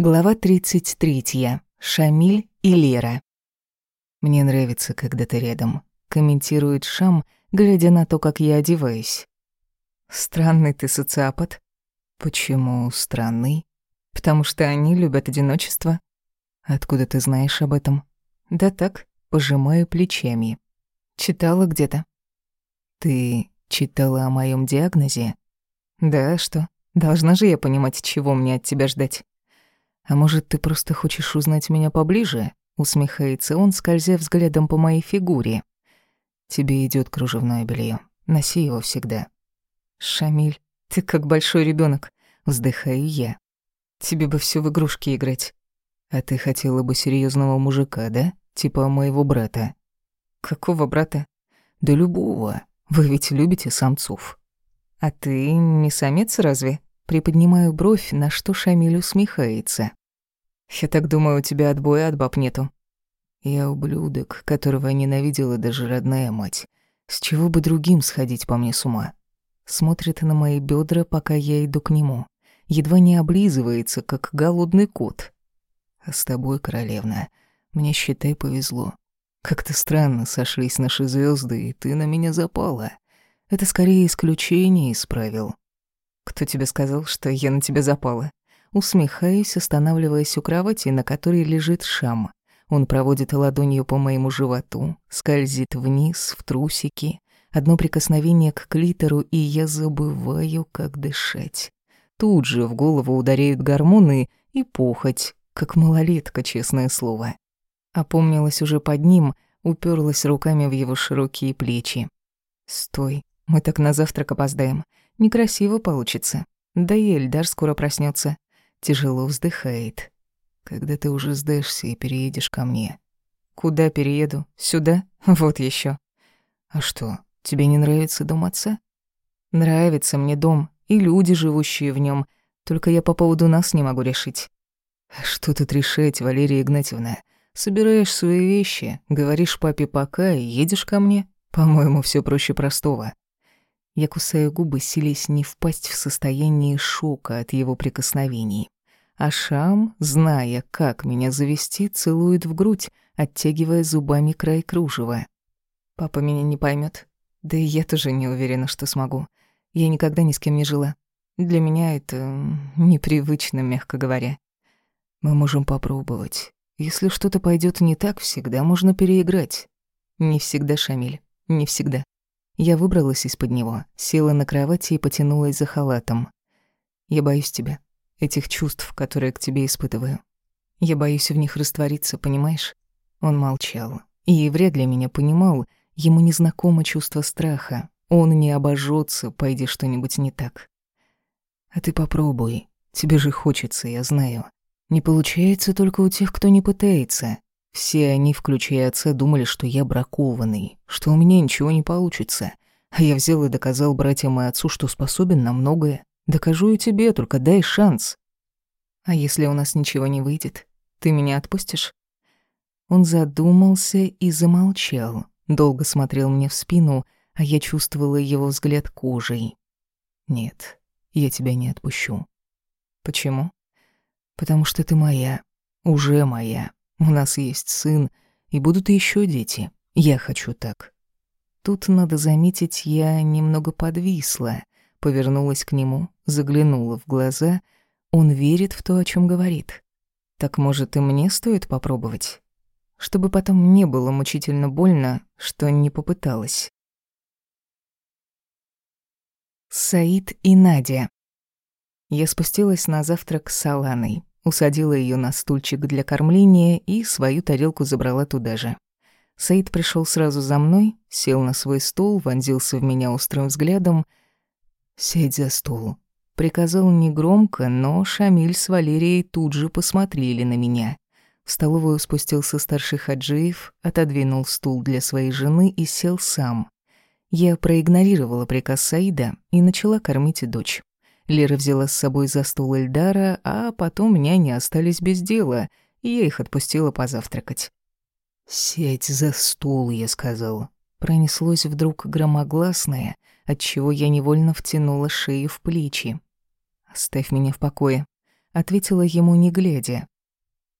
Глава 33. Шамиль и Лера. «Мне нравится, когда ты рядом», — комментирует Шам, глядя на то, как я одеваюсь. «Странный ты социопат». «Почему странный?» «Потому что они любят одиночество». «Откуда ты знаешь об этом?» «Да так, пожимаю плечами. Читала где-то». «Ты читала о моем диагнозе?» «Да, что? Должна же я понимать, чего мне от тебя ждать». «А может, ты просто хочешь узнать меня поближе?» Усмехается он, скользя взглядом по моей фигуре. «Тебе идет кружевное белье. Носи его всегда». «Шамиль, ты как большой ребенок. Вздыхаю я. «Тебе бы все в игрушки играть». «А ты хотела бы серьезного мужика, да? Типа моего брата». «Какого брата?» «Да любого. Вы ведь любите самцов». «А ты не самец разве?» Приподнимаю бровь, на что Шамиль усмехается. Я так думаю, у тебя отбоя от баб нету. Я ублюдок, которого ненавидела даже родная мать. С чего бы другим сходить по мне с ума? Смотрит на мои бедра, пока я иду к нему. Едва не облизывается, как голодный кот. А с тобой, королевна, мне, считай, повезло. Как-то странно сошлись наши звезды, и ты на меня запала. Это скорее исключение исправил. Кто тебе сказал, что я на тебя запала? Усмехаюсь, останавливаясь у кровати, на которой лежит Шам. Он проводит ладонью по моему животу, скользит вниз, в трусики. Одно прикосновение к клитору, и я забываю, как дышать. Тут же в голову ударяют гормоны и похоть, как малолетка, честное слово. Опомнилась уже под ним, уперлась руками в его широкие плечи. «Стой, мы так на завтрак опоздаем. Некрасиво получится. Да и Эльдар скоро проснется тяжело вздыхает. Когда ты уже сдашься и переедешь ко мне. Куда перееду? Сюда? Вот еще. А что, тебе не нравится дом отца? Нравится мне дом и люди, живущие в нем. Только я по поводу нас не могу решить. Что тут решать, Валерия Игнатьевна? Собираешь свои вещи, говоришь папе пока и едешь ко мне? По-моему, все проще простого. Я кусаю губы, силясь не впасть в состояние шока от его прикосновений. А Шам, зная, как меня завести, целует в грудь, оттягивая зубами край кружева. Папа меня не поймет. Да и я тоже не уверена, что смогу. Я никогда ни с кем не жила. Для меня это непривычно, мягко говоря. Мы можем попробовать. Если что-то пойдет не так, всегда можно переиграть. Не всегда, Шамиль, не всегда. Я выбралась из-под него, села на кровати и потянулась за халатом. Я боюсь тебя, этих чувств, которые к тебе испытываю. Я боюсь в них раствориться, понимаешь? Он молчал. И вряд ли меня понимал, ему незнакомо чувство страха. Он не обожжется, пойди что-нибудь не так. А ты попробуй. Тебе же хочется, я знаю. Не получается только у тех, кто не пытается. Все они, включая отца, думали, что я бракованный, что у меня ничего не получится. А я взял и доказал братьям и отцу, что способен на многое. Докажу и тебе, только дай шанс. А если у нас ничего не выйдет, ты меня отпустишь? Он задумался и замолчал. Долго смотрел мне в спину, а я чувствовала его взгляд кожей. Нет, я тебя не отпущу. Почему? Потому что ты моя, уже моя. У нас есть сын, и будут еще дети. Я хочу так. Тут, надо заметить, я немного подвисла, повернулась к нему, заглянула в глаза. Он верит в то, о чем говорит. Так, может, и мне стоит попробовать? Чтобы потом не было мучительно больно, что не попыталась. Саид и Надя. Я спустилась на завтрак с Аланой усадила ее на стульчик для кормления и свою тарелку забрала туда же. Саид пришел сразу за мной, сел на свой стул, вонзился в меня острым взглядом. «Сядь за стол», — приказал негромко, но Шамиль с Валерией тут же посмотрели на меня. В столовую спустился старший Хаджиев, отодвинул стул для своей жены и сел сам. Я проигнорировала приказ Саида и начала кормить дочь. Лера взяла с собой за стол Эльдара, а потом няни остались без дела, и я их отпустила позавтракать. «Сядь за стол», — я сказала. Пронеслось вдруг громогласное, отчего я невольно втянула шею в плечи. «Оставь меня в покое». ответила ему не глядя.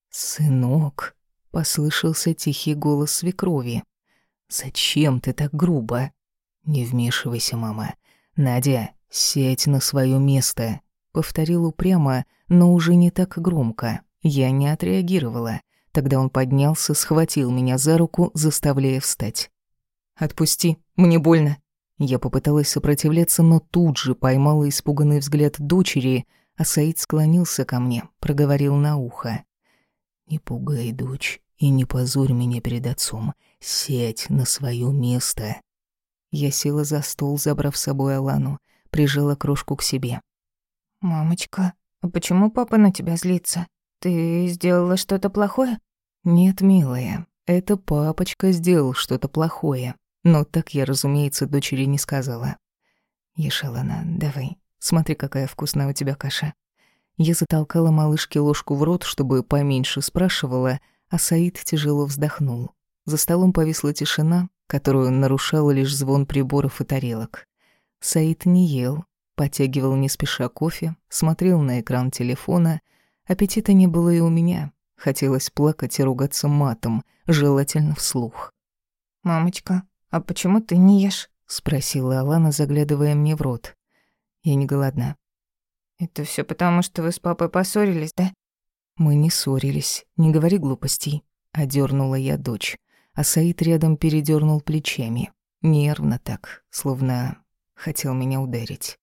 «Сынок», — послышался тихий голос свекрови. «Зачем ты так грубо?» «Не вмешивайся, мама. Надя, сядь на свое место», — повторил упрямо, но уже не так громко. Я не отреагировала. Тогда он поднялся, схватил меня за руку, заставляя встать. «Отпусти, мне больно». Я попыталась сопротивляться, но тут же поймала испуганный взгляд дочери, а Саид склонился ко мне, проговорил на ухо. «Не пугай, дочь, и не позорь меня перед отцом. Сядь на свое место». Я села за стол, забрав с собой Алану, прижала крошку к себе. «Мамочка, а почему папа на тебя злится? Ты сделала что-то плохое?» «Нет, милая, это папочка сделал что-то плохое. Но так я, разумеется, дочери не сказала. Ешь, Алана, давай, смотри, какая вкусная у тебя каша». Я затолкала малышке ложку в рот, чтобы поменьше спрашивала, а Саид тяжело вздохнул. За столом повисла тишина, которую нарушал лишь звон приборов и тарелок. Саид не ел, потягивал не спеша кофе, смотрел на экран телефона. Аппетита не было и у меня. Хотелось плакать и ругаться матом, желательно вслух. «Мамочка, а почему ты не ешь?» — спросила Алана, заглядывая мне в рот. «Я не голодна». «Это все потому, что вы с папой поссорились, да?» «Мы не ссорились, не говори глупостей», — одернула я дочь а Саид рядом передернул плечами. Нервно так, словно хотел меня ударить.